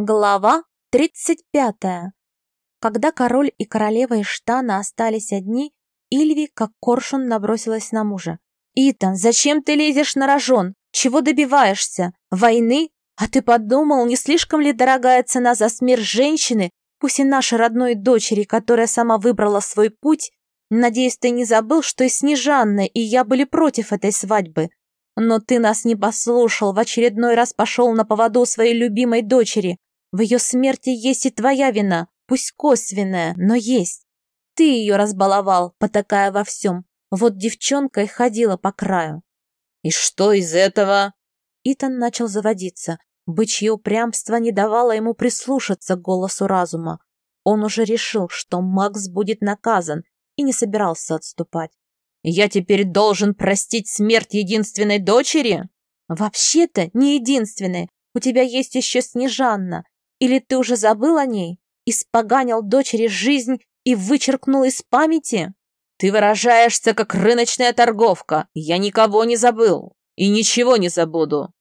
Глава 35. Когда король и королева Иштана остались одни, Ильви, как коршун, набросилась на мужа. «Итан, зачем ты лезешь на рожон? Чего добиваешься? Войны? А ты подумал, не слишком ли дорогая цена за смерть женщины, пусть и нашей родной дочери, которая сама выбрала свой путь? Надеюсь, ты не забыл, что и Снежанна, и я были против этой свадьбы. Но ты нас не послушал, в очередной раз пошел на поводу своей любимой дочери. В ее смерти есть и твоя вина, пусть косвенная, но есть. Ты ее разбаловал, потакая во всем. Вот девчонка и ходила по краю. И что из этого? Итан начал заводиться. Бычье упрямство не давало ему прислушаться к голосу разума. Он уже решил, что Макс будет наказан, и не собирался отступать. «Я теперь должен простить смерть единственной дочери?» «Вообще-то не единственной. У тебя есть еще Снежанна. Или ты уже забыл о ней? Испоганил дочери жизнь и вычеркнул из памяти? Ты выражаешься, как рыночная торговка. Я никого не забыл. И ничего не забуду.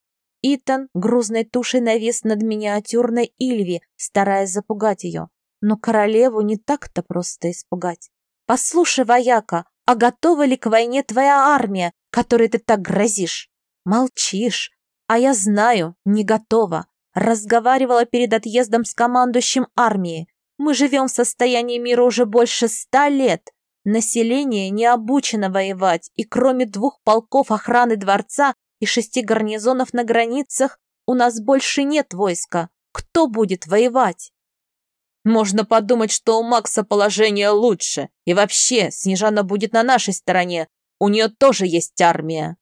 Итан грузной тушей навис над миниатюрной Ильви, стараясь запугать ее. Но королеву не так-то просто испугать. «Послушай, вояка, а готова ли к войне твоя армия, которой ты так грозишь?» «Молчишь. А я знаю, не готова. Разговаривала перед отъездом с командующим армии. Мы живем в состоянии мира уже больше ста лет. Население не обучено воевать, и кроме двух полков охраны дворца и шести гарнизонов на границах, у нас больше нет войска. Кто будет воевать? Можно подумать, что у Макса положение лучше. И вообще, Снежана будет на нашей стороне. У нее тоже есть армия.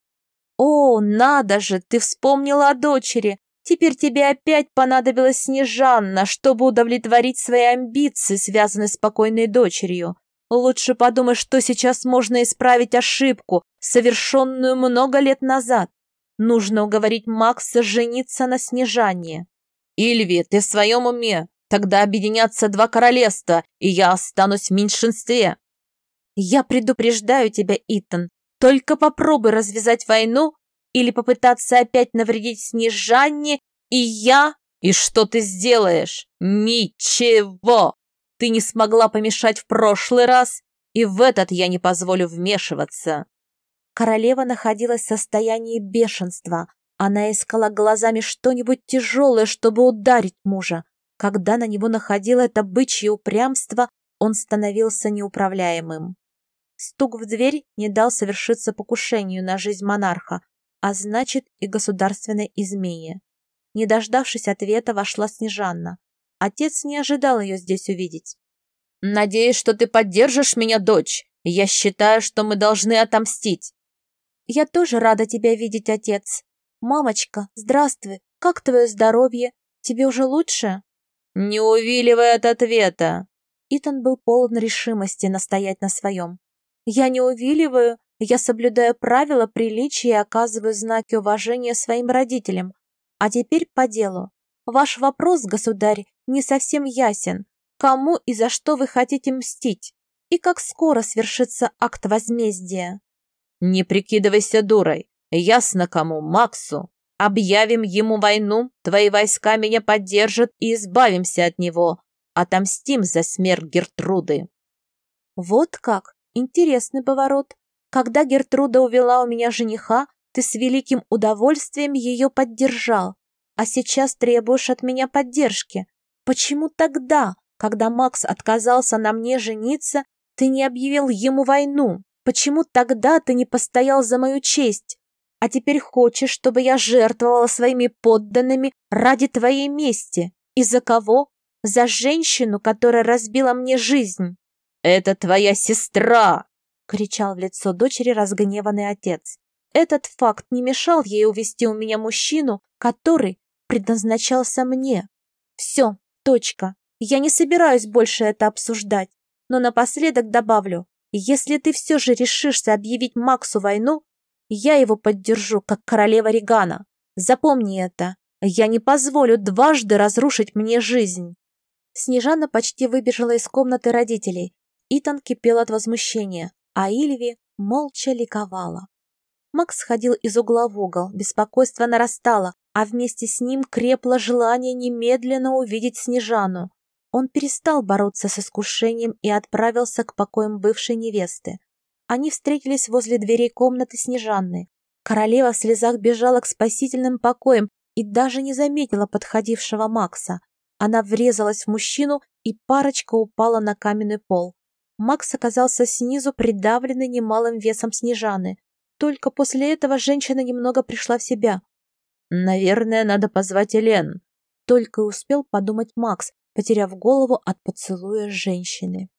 О, надо же, ты вспомнила о дочери. Теперь тебе опять понадобилась Снежанна, чтобы удовлетворить свои амбиции, связанные с покойной дочерью. Лучше подумай, что сейчас можно исправить ошибку, совершенную много лет назад. Нужно уговорить Макса жениться на Снежанне. Ильви, ты в своем уме? Тогда объединятся два королевства, и я останусь в меньшинстве. Я предупреждаю тебя, Итан. Только попробуй развязать войну, или попытаться опять навредить Снежанне, и я... И что ты сделаешь? Ничего! Ты не смогла помешать в прошлый раз, и в этот я не позволю вмешиваться. Королева находилась в состоянии бешенства. Она искала глазами что-нибудь тяжелое, чтобы ударить мужа. Когда на него находило это бычье упрямство, он становился неуправляемым. Стук в дверь не дал совершиться покушению на жизнь монарха, а значит и государственной измене. Не дождавшись ответа, вошла Снежанна. Отец не ожидал ее здесь увидеть. «Надеюсь, что ты поддержишь меня, дочь. Я считаю, что мы должны отомстить». «Я тоже рада тебя видеть, отец. Мамочка, здравствуй. Как твое здоровье? Тебе уже лучше?» «Не увиливай от ответа!» Итан был полон решимости настоять на своем. «Я не увиливаю. Я соблюдаю правила приличия и оказываю знаки уважения своим родителям. А теперь по делу. Ваш вопрос, государь, не совсем ясен. Кому и за что вы хотите мстить? И как скоро свершится акт возмездия? Не прикидывайся дурой. Ясно кому, Максу. Объявим ему войну, твои войска меня поддержат и избавимся от него. Отомстим за смерть Гертруды. Вот как? Интересный поворот. Когда Гертруда увела у меня жениха, ты с великим удовольствием ее поддержал, а сейчас требуешь от меня поддержки. Почему тогда, когда Макс отказался на мне жениться, ты не объявил ему войну? Почему тогда ты не постоял за мою честь? А теперь хочешь, чтобы я жертвовала своими подданными ради твоей мести? И за кого? За женщину, которая разбила мне жизнь. Это твоя сестра, — кричал в лицо дочери разгневанный отец. Этот факт не мешал ей увести у меня мужчину, который предназначался мне. Все, точка. Я не собираюсь больше это обсуждать. Но напоследок добавлю, если ты все же решишься объявить Максу войну, я его поддержу, как королева Регана. Запомни это. Я не позволю дважды разрушить мне жизнь. Снежана почти выбежала из комнаты родителей. Итан кипел от возмущения а Ильви молча ликовала. Макс ходил из угла в угол, беспокойство нарастало, а вместе с ним крепло желание немедленно увидеть Снежану. Он перестал бороться с искушением и отправился к покоям бывшей невесты. Они встретились возле дверей комнаты Снежанны. Королева в слезах бежала к спасительным покоям и даже не заметила подходившего Макса. Она врезалась в мужчину, и парочка упала на каменный пол. Макс оказался снизу, придавленный немалым весом Снежаны. Только после этого женщина немного пришла в себя. «Наверное, надо позвать Элен», — только успел подумать Макс, потеряв голову от поцелуя женщины.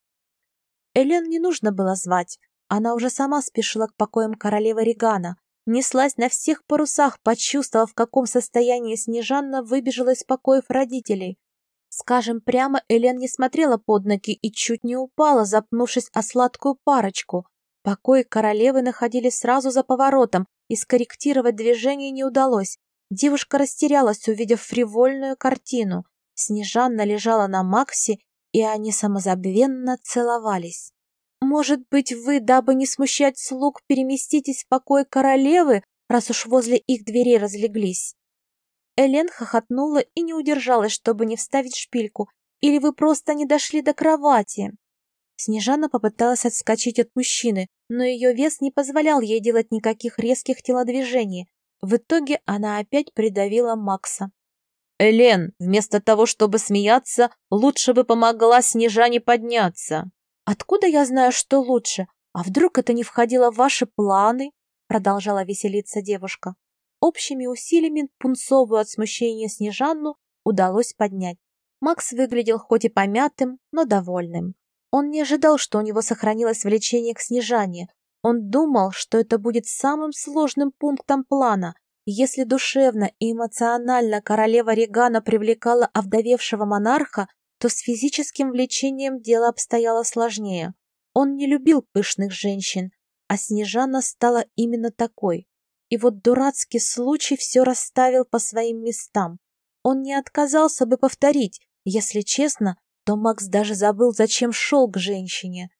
Элен не нужно было звать. Она уже сама спешила к покоям королевы Регана. Неслась на всех парусах, почувствовав, в каком состоянии Снежанна выбежала из покоев родителей. Скажем прямо, Элен не смотрела под ноги и чуть не упала, запнувшись о сладкую парочку. Покои королевы находились сразу за поворотом, и скорректировать движение не удалось. Девушка растерялась, увидев фривольную картину. Снежанна лежала на Максе, и они самозабвенно целовались. «Может быть, вы, дабы не смущать слуг, переместитесь в покой королевы, раз уж возле их дверей разлеглись?» Элен хохотнула и не удержалась, чтобы не вставить шпильку. «Или вы просто не дошли до кровати?» Снежана попыталась отскочить от мужчины, но ее вес не позволял ей делать никаких резких телодвижений. В итоге она опять придавила Макса. «Элен, вместо того, чтобы смеяться, лучше бы помогла Снежане подняться». «Откуда я знаю, что лучше? А вдруг это не входило в ваши планы?» Продолжала веселиться девушка. Общими усилиями пунцовую от смущения Снежанну удалось поднять. Макс выглядел хоть и помятым, но довольным. Он не ожидал, что у него сохранилось влечение к Снежане. Он думал, что это будет самым сложным пунктом плана. Если душевно и эмоционально королева Регана привлекала овдовевшего монарха, то с физическим влечением дело обстояло сложнее. Он не любил пышных женщин, а Снежана стала именно такой. И вот дурацкий случай все расставил по своим местам. Он не отказался бы повторить, если честно, то Макс даже забыл, зачем шел к женщине.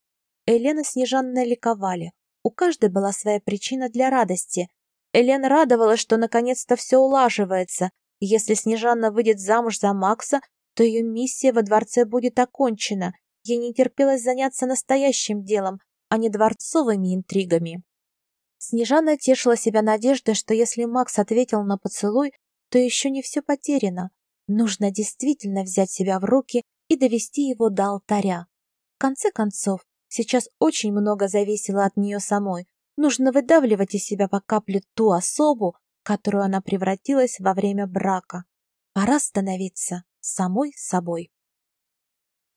Елена с Снежанной ликовали. У каждой была своя причина для радости. Элен радовалась, что наконец-то все улаживается. Если Снежанна выйдет замуж за Макса, то ее миссия во дворце будет окончена. Ей не терпелось заняться настоящим делом, а не дворцовыми интригами. Снежана тешила себя надеждой, что если Макс ответил на поцелуй, то еще не все потеряно. Нужно действительно взять себя в руки и довести его до алтаря. В конце концов, сейчас очень много зависело от нее самой. Нужно выдавливать из себя по капле ту особу, которую она превратилась во время брака. Пора становиться самой собой.